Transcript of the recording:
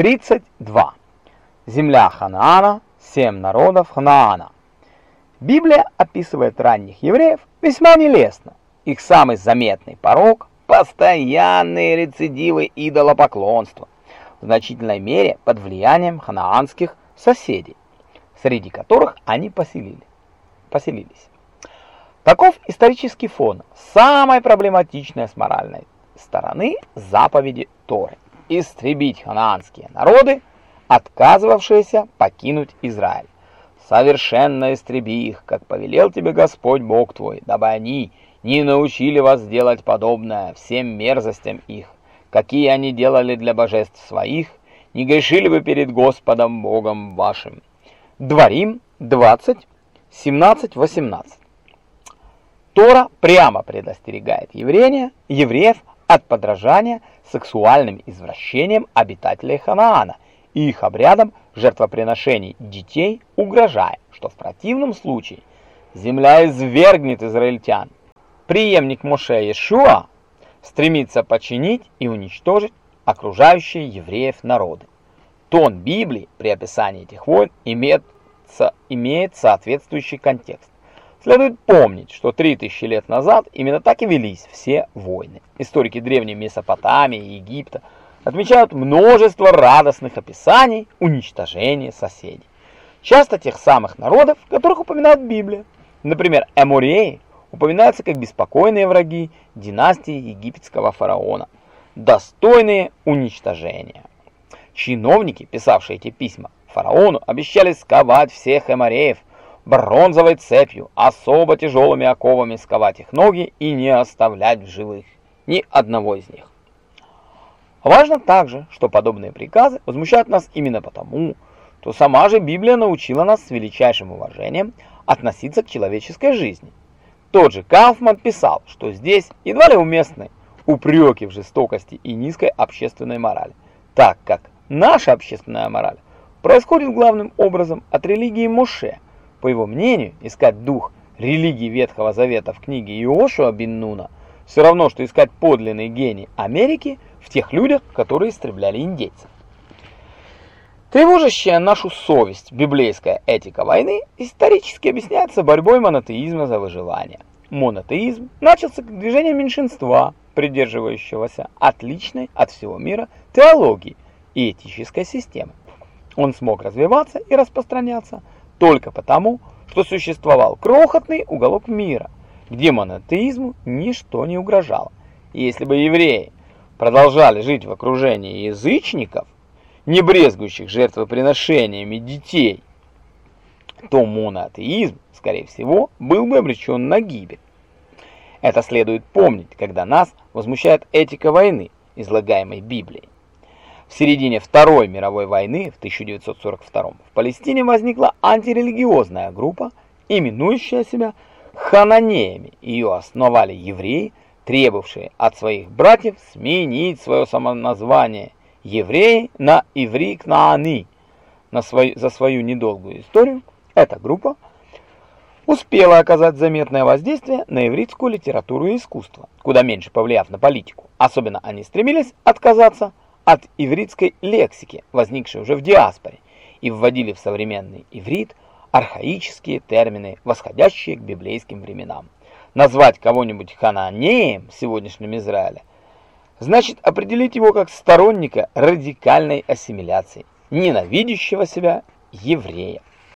32. Земля Ханаана, семь народов Ханаана. Библия описывает ранних евреев весьма нелестно. Их самый заметный порог – постоянные рецидивы идолопоклонства, в значительной мере под влиянием ханаанских соседей, среди которых они поселили, поселились. Таков исторический фон, самой проблематичной с моральной стороны заповеди Торы – истребить ханаанские народы, отказывавшиеся покинуть Израиль. Совершенно истреби их, как повелел тебе Господь Бог твой, дабы они не научили вас делать подобное всем мерзостям их, какие они делали для божеств своих, не грешили вы перед Господом Богом вашим. Дворим 20, 17-18. Тора прямо предостерегает еврея, евреев от подражания сексуальным извращением обитателей Ханаана и их обрядам жертвоприношений детей, угрожая, что в противном случае земля извергнет израильтян. Преемник Моше Иешуа стремится починить и уничтожить окружающие евреев народы. Тон Библии при описании этих войн имеет, имеет соответствующий контекст. Следует помнить, что 3000 лет назад именно так и велись все войны. Историки древней Месопотамии и Египта отмечают множество радостных описаний уничтожения соседей. Часто тех самых народов, которых упоминает Библия. Например, Эмореи упоминаются как беспокойные враги династии египетского фараона, достойные уничтожения. Чиновники, писавшие эти письма фараону, обещали сковать всех эмореев – бронзовой цепью, особо тяжелыми оковами сковать их ноги и не оставлять в живых ни одного из них. Важно также, что подобные приказы возмущают нас именно потому, что сама же Библия научила нас с величайшим уважением относиться к человеческой жизни. Тот же Кауфман писал, что здесь едва ли уместны упреки в жестокости и низкой общественной морали, так как наша общественная мораль происходит главным образом от религии Моше – по его мнению, искать дух религии Ветхого Завета в книге Иошуа бин Нуна все равно, что искать подлинный гений Америки в тех людях, которые истребляли индейцев. Тревожащая нашу совесть библейская этика войны исторически объясняется борьбой монотеизма за выживание. Монотеизм начался как движение меньшинства, придерживающегося отличной от всего мира теологии и этической системы. Он смог развиваться и распространяться только потому, что существовал крохотный уголок мира, где монотеизму ничто не угрожало. И если бы евреи продолжали жить в окружении язычников, не брезгующих жертвоприношениями детей, то монотеизм, скорее всего, был бы обречен на гибель. Это следует помнить, когда нас возмущает этика войны, излагаемой Библией. В середине Второй мировой войны в 1942 в Палестине возникла антирелигиозная группа, именующая себя хананеями. Ее основали евреи, требовавшие от своих братьев сменить свое самоназвание евреи на иврик наани. На свой, за свою недолгую историю эта группа успела оказать заметное воздействие на ивритскую литературу и искусство, куда меньше повлияв на политику. Особенно они стремились отказаться от ивритской лексики, возникшей уже в диаспоре, и вводили в современный иврит архаические термины, восходящие к библейским временам. Назвать кого-нибудь хананеем в сегодняшнем Израиле значит определить его как сторонника радикальной ассимиляции, ненавидящего себя еврея.